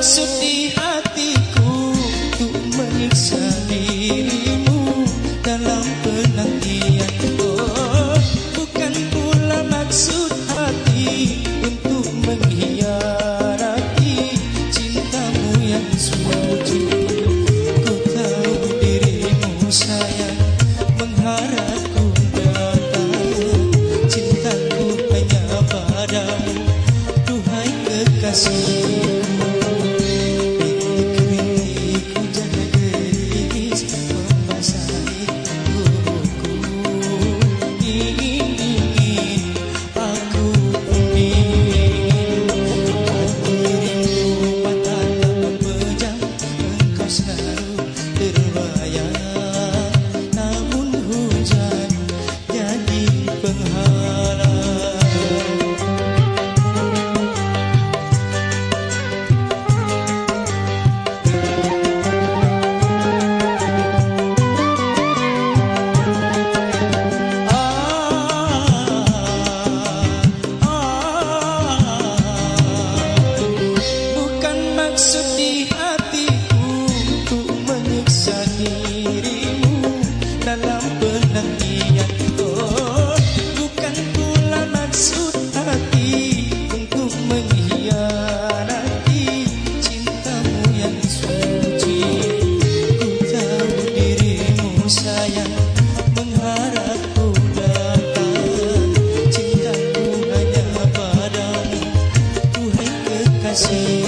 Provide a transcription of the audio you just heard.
maksud di hatiku Untuk menyiksa dirimu Dalam penantian. Oh, Bukan pula maksud hati Untuk mengkhianati Cintamu yang suci Ku tahu dirimu sayang Mengharapku datang. Cintaku hanya padamu Tuhan kekasihku. penantian oh bukan pula maksud hati untuk mengkhianati cintamu yang suci. Ku tahu dirimu sayang mengharapku datang. Cintaku hanya padamu, Tuhan kekasih.